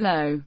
low.